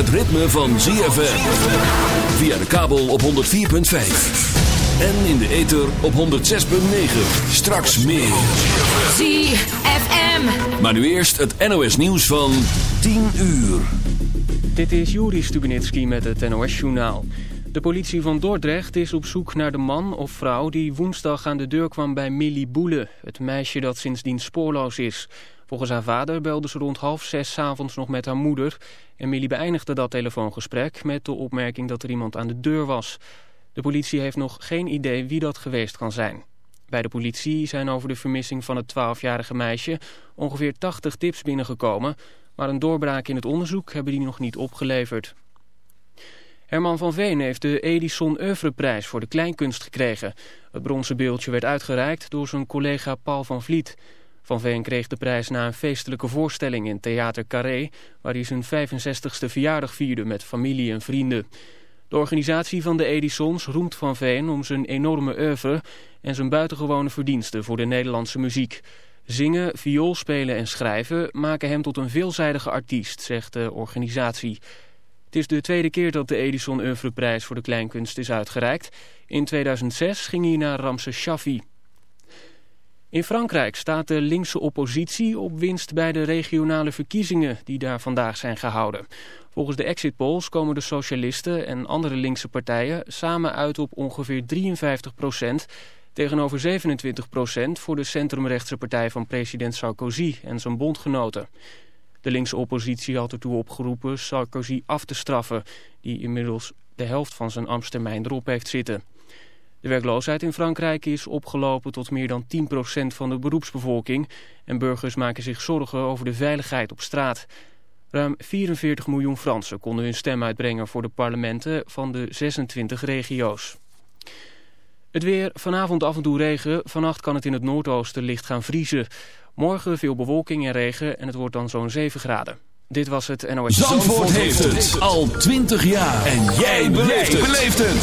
het ritme van ZFM. Via de kabel op 104.5. En in de ether op 106.9. Straks meer. ZFM. Maar nu eerst het NOS nieuws van 10 uur. Dit is Juri Stubenitski met het NOS-journaal. De politie van Dordrecht is op zoek naar de man of vrouw... die woensdag aan de deur kwam bij Millie Boele... het meisje dat sindsdien spoorloos is. Volgens haar vader belde ze rond half zes avonds nog met haar moeder... en Millie beëindigde dat telefoongesprek met de opmerking dat er iemand aan de deur was. De politie heeft nog geen idee wie dat geweest kan zijn. Bij de politie zijn over de vermissing van het 12-jarige meisje... ongeveer 80 tips binnengekomen... maar een doorbraak in het onderzoek hebben die nog niet opgeleverd. Herman van Veen heeft de Edison Oeuvreprijs voor de kleinkunst gekregen. Het bronzen beeldje werd uitgereikt door zijn collega Paul van Vliet. Van Veen kreeg de prijs na een feestelijke voorstelling in Theater Carré... waar hij zijn 65ste verjaardag vierde met familie en vrienden. De organisatie van de Edisons roemt Van Veen om zijn enorme oeuvre... en zijn buitengewone verdiensten voor de Nederlandse muziek. Zingen, viool spelen en schrijven maken hem tot een veelzijdige artiest, zegt de organisatie... Het is de tweede keer dat de Edison Oeuvreprijs voor de kleinkunst is uitgereikt. In 2006 ging hij naar Ramses Shaffi. In Frankrijk staat de linkse oppositie op winst bij de regionale verkiezingen die daar vandaag zijn gehouden. Volgens de exit polls komen de socialisten en andere linkse partijen samen uit op ongeveer 53 procent tegenover 27 procent voor de centrumrechtse partij van president Sarkozy en zijn bondgenoten. De linkse oppositie had ertoe opgeroepen Sarkozy af te straffen... die inmiddels de helft van zijn ambtstermijn erop heeft zitten. De werkloosheid in Frankrijk is opgelopen tot meer dan 10% van de beroepsbevolking... en burgers maken zich zorgen over de veiligheid op straat. Ruim 44 miljoen Fransen konden hun stem uitbrengen voor de parlementen van de 26 regio's. Het weer, vanavond af en toe regen, vannacht kan het in het noordoosten licht gaan vriezen... Morgen veel bewolking en regen en het wordt dan zo'n 7 graden. Dit was het NOS. Zandvoort heeft het al 20 jaar. En jij beleeft het.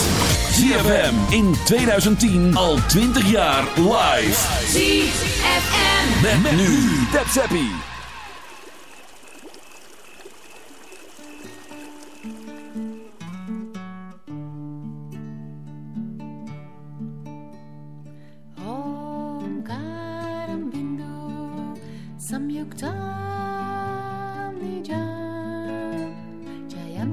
ZFM in 2010 al 20 jaar live. ZFM. Met, met nu. Tap Zappie. Om karam bindu Jayam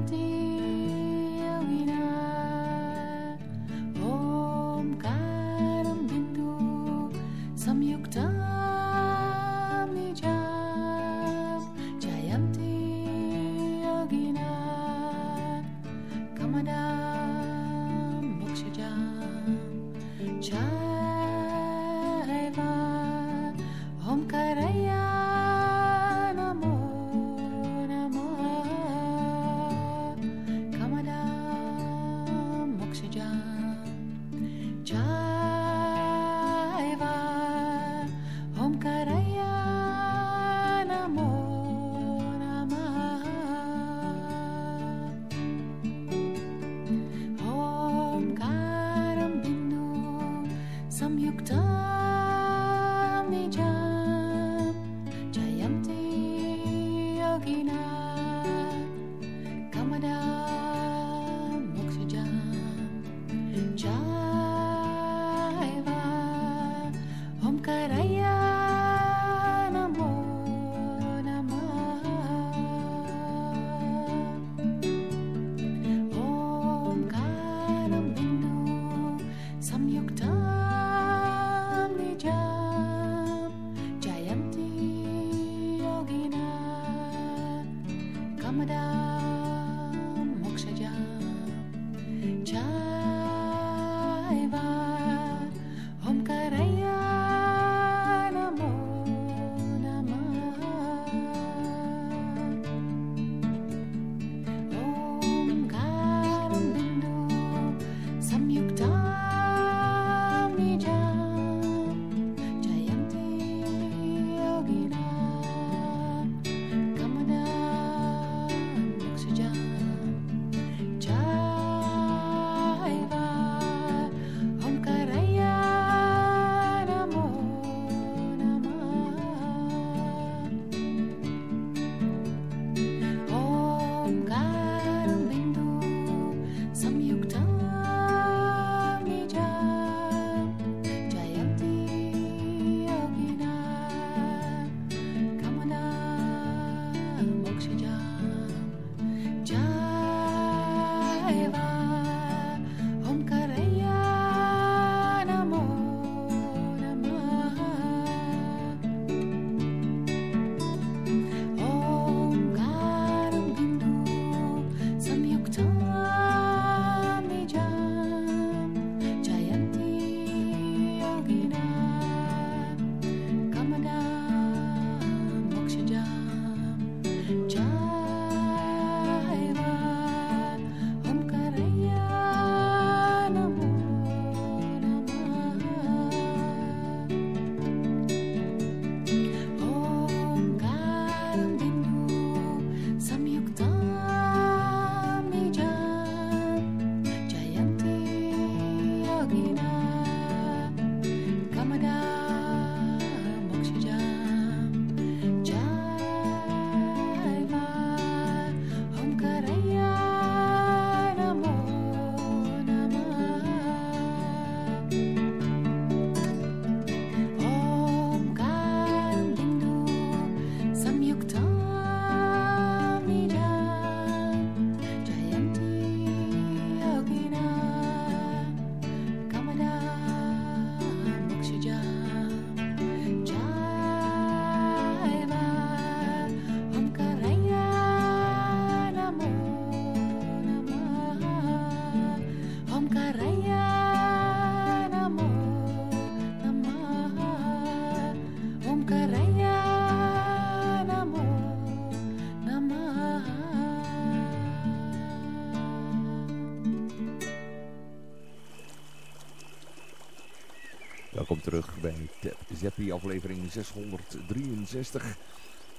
aflevering 663.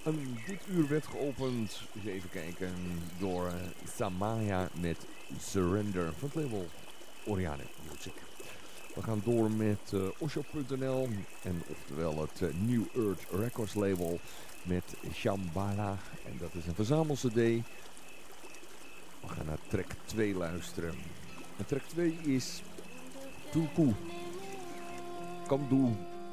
Um, dit uur werd geopend, even kijken, door Samaya met Surrender van het label Oriane Music. We gaan door met uh, Osho.nl en oftewel het uh, New Earth Records label met Shambhala. En dat is een verzamelcd. We gaan naar track 2 luisteren. En track 2 is Tuku. Kamdu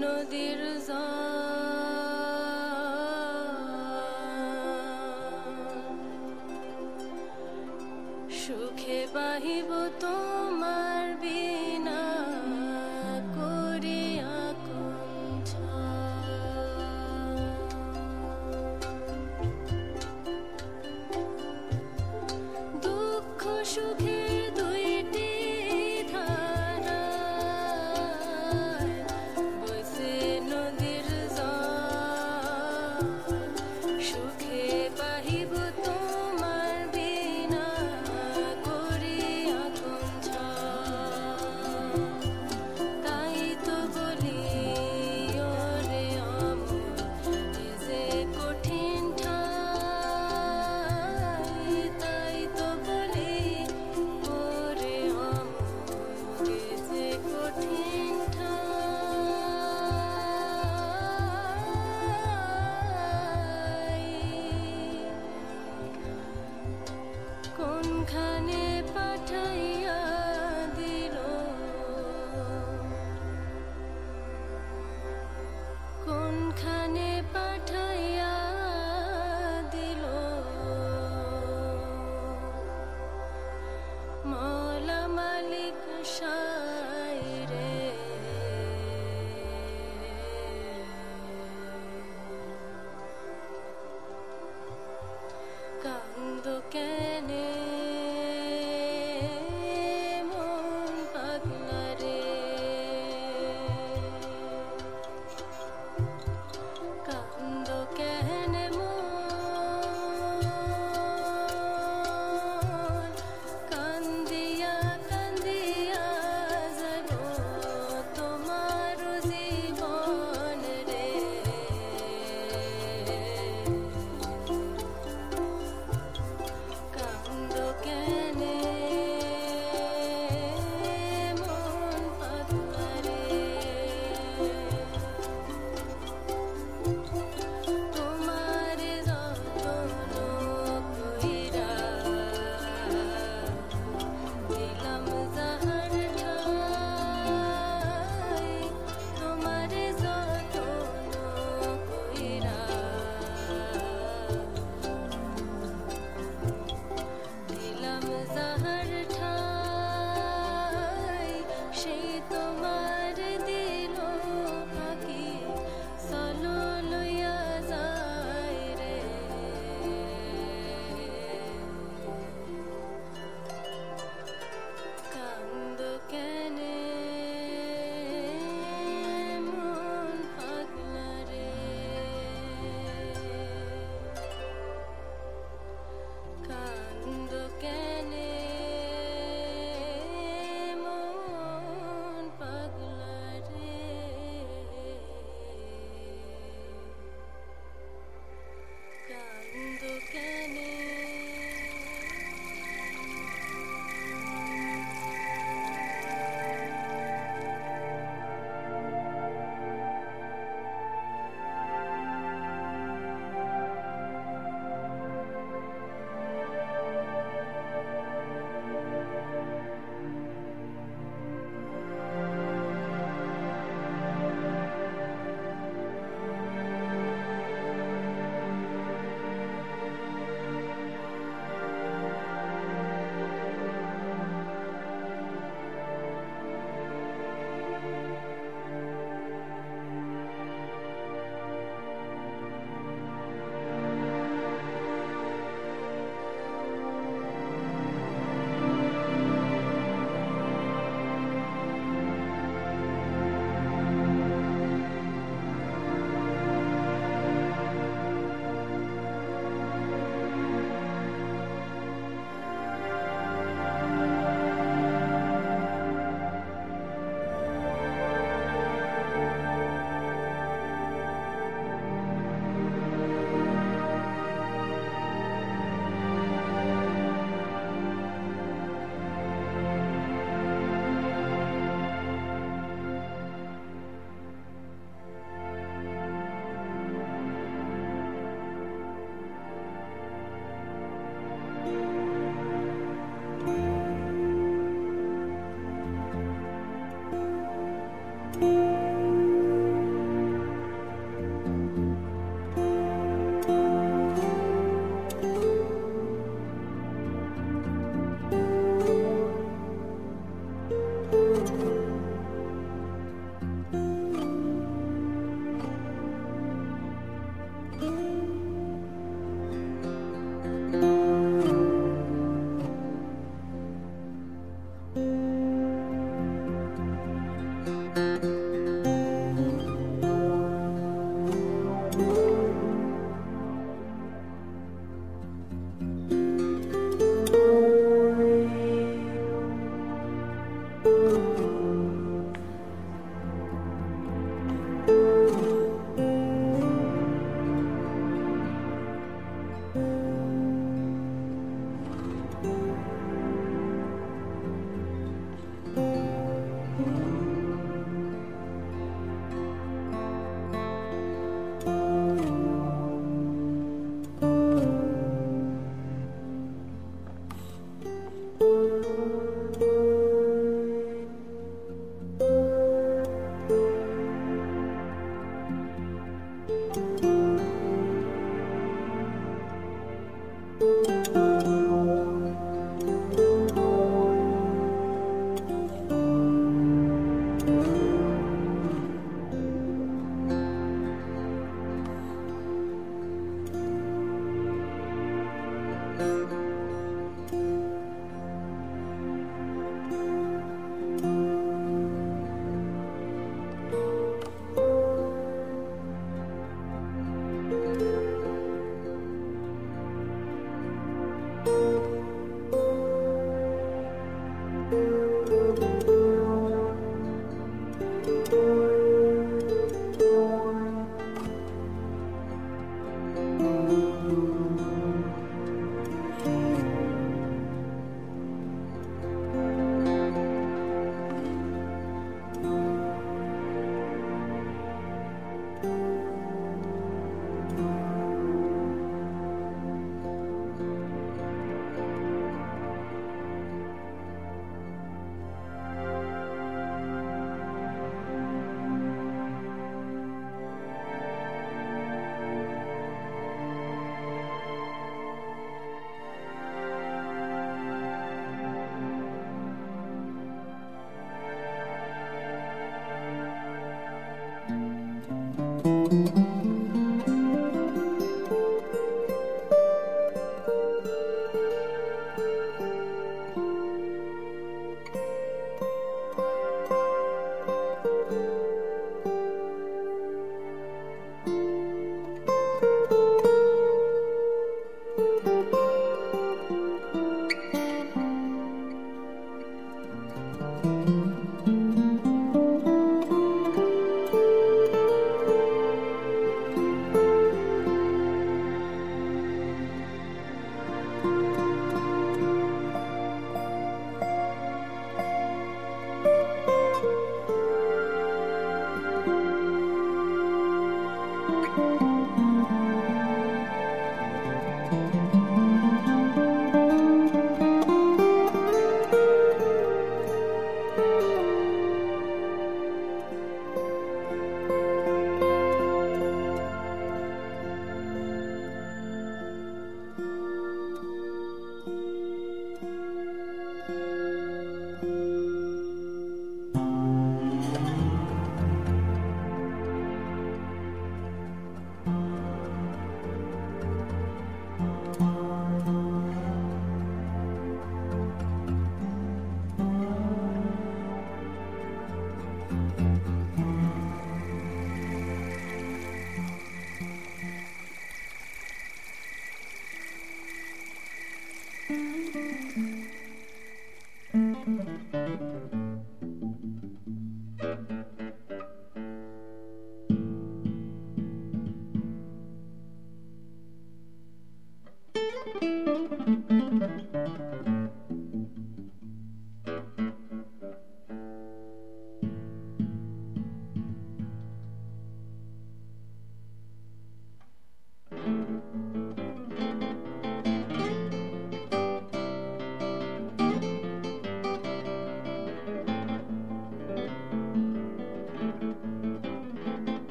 নদী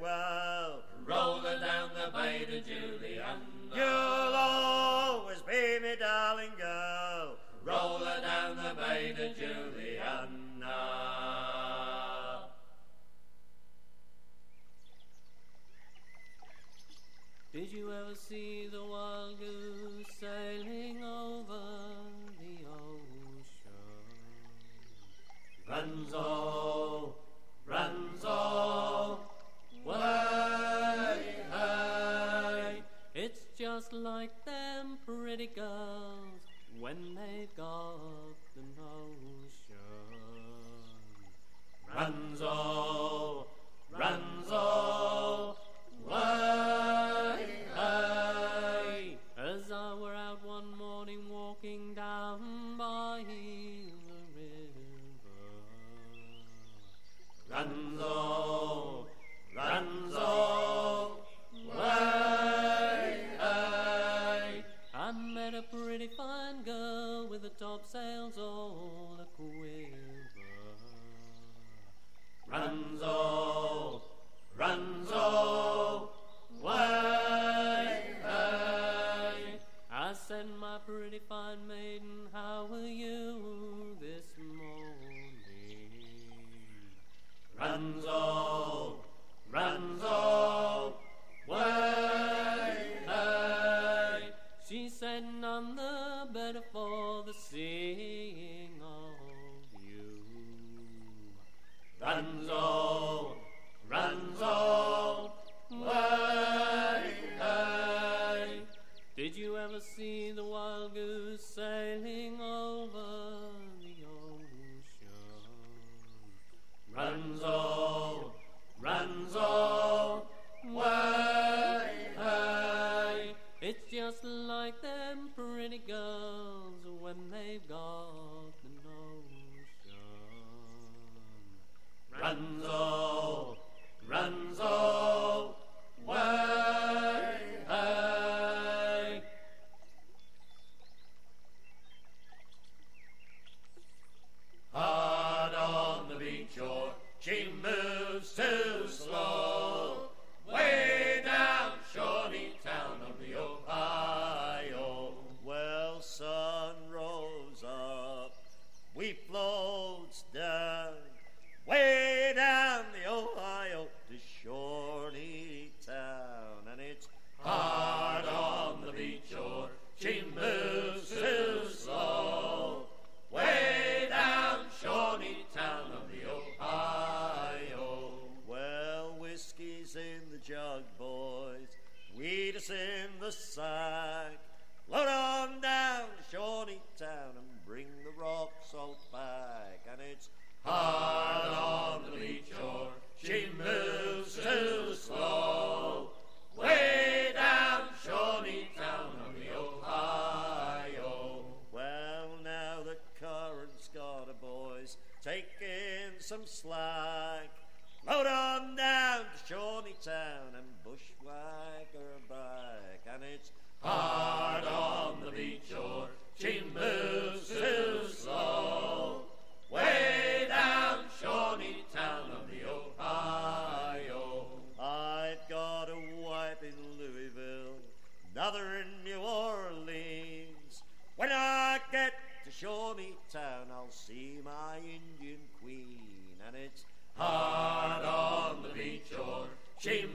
well. see my Indian queen, and it's hard on the beach shore. She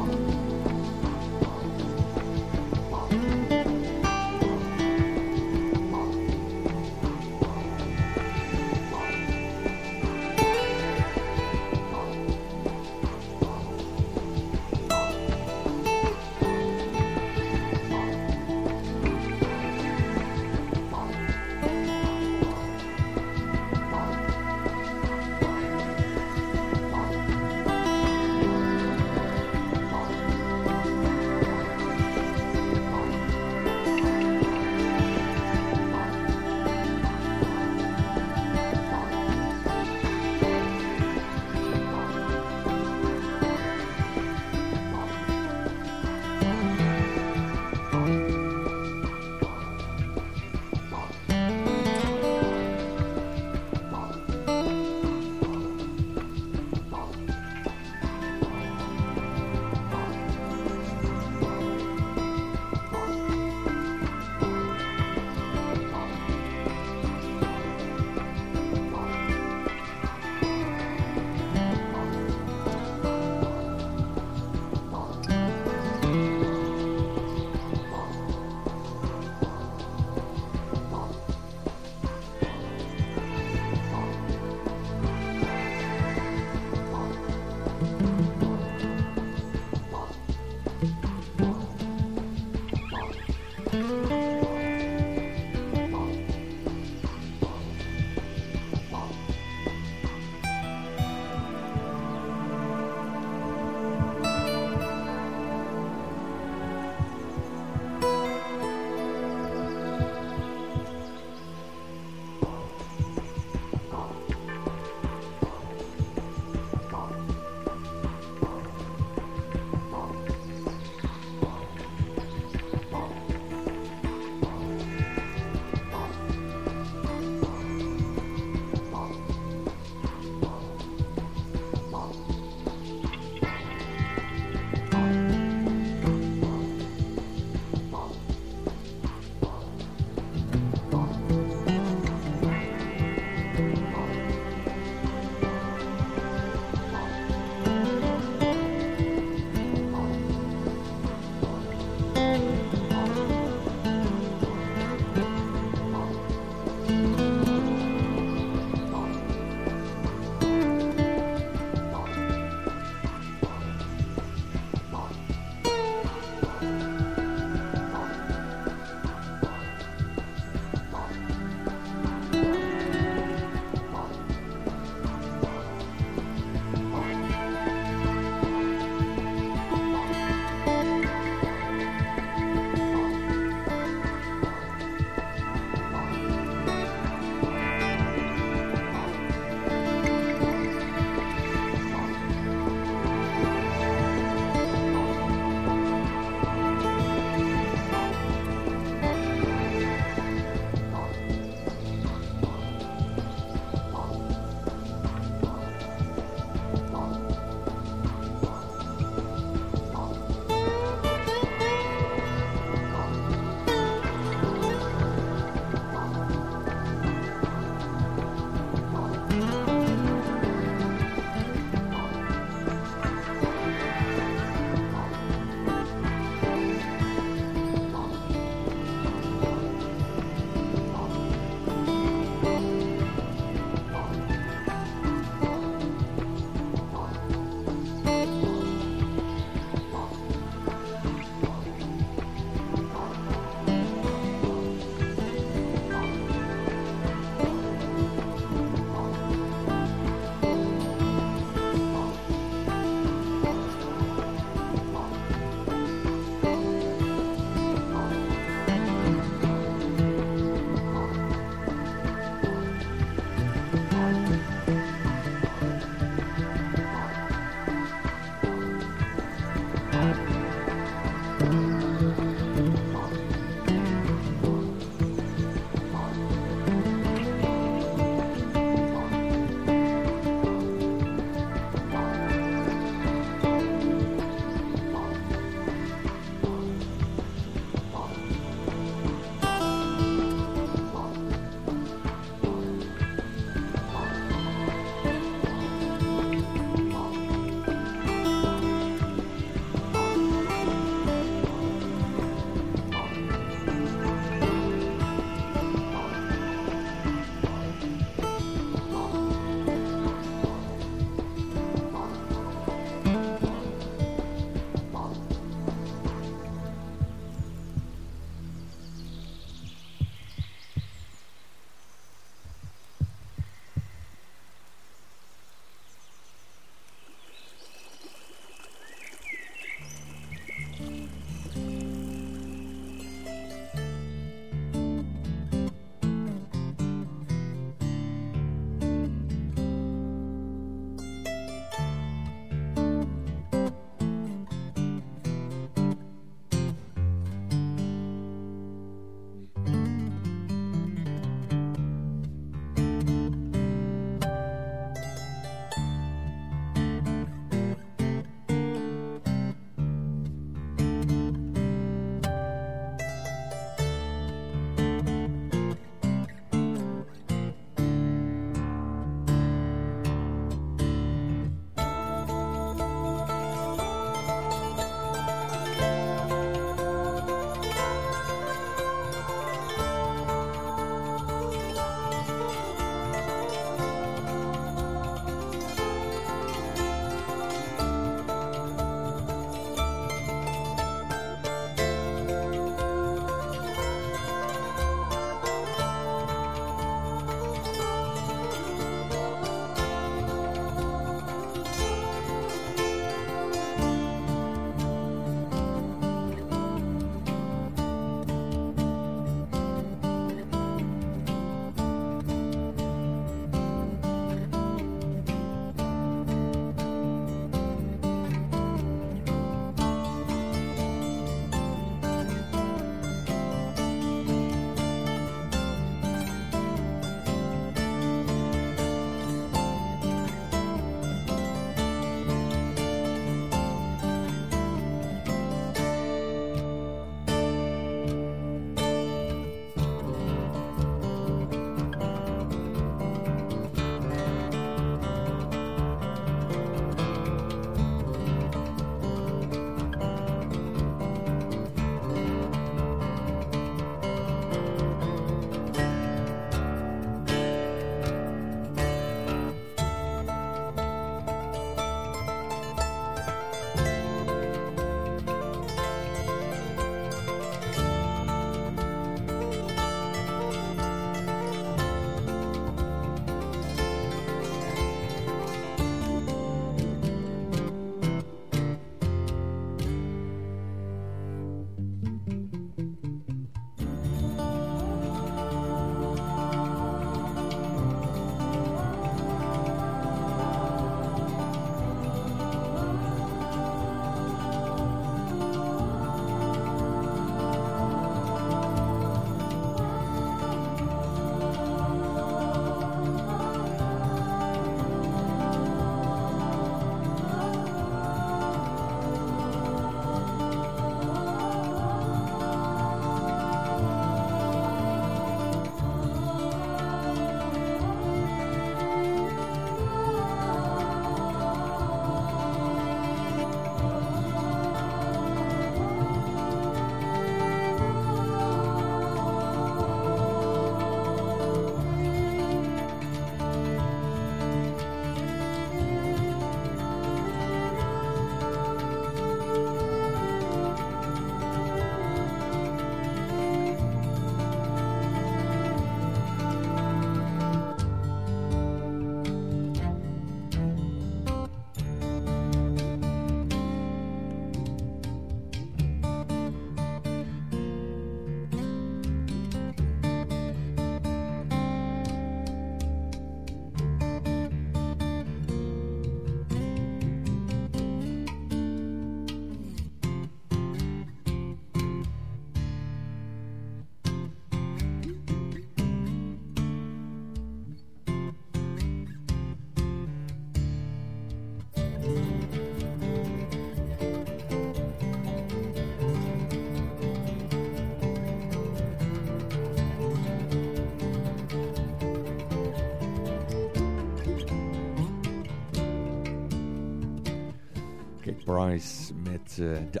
Price met uh, The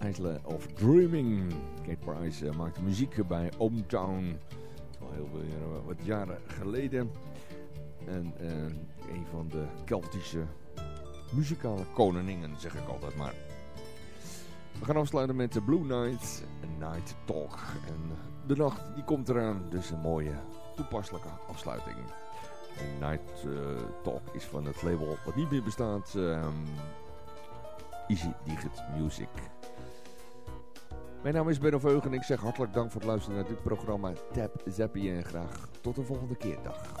Isle of Dreaming. Kate Price uh, maakte muziek bij Hometown. Al heel wat jaren geleden. En uh, een van de Keltische muzikale koningen, zeg ik altijd maar. We gaan afsluiten met de Blue Night Night Talk. En de nacht die komt eraan, dus een mooie toepasselijke afsluiting. Night Talk is van het label wat niet meer bestaat. Um, Easy Digit Music. Mijn naam is Benno Veugen en ik zeg hartelijk dank voor het luisteren naar dit programma Tap Zappie en graag tot de volgende keer. Dag.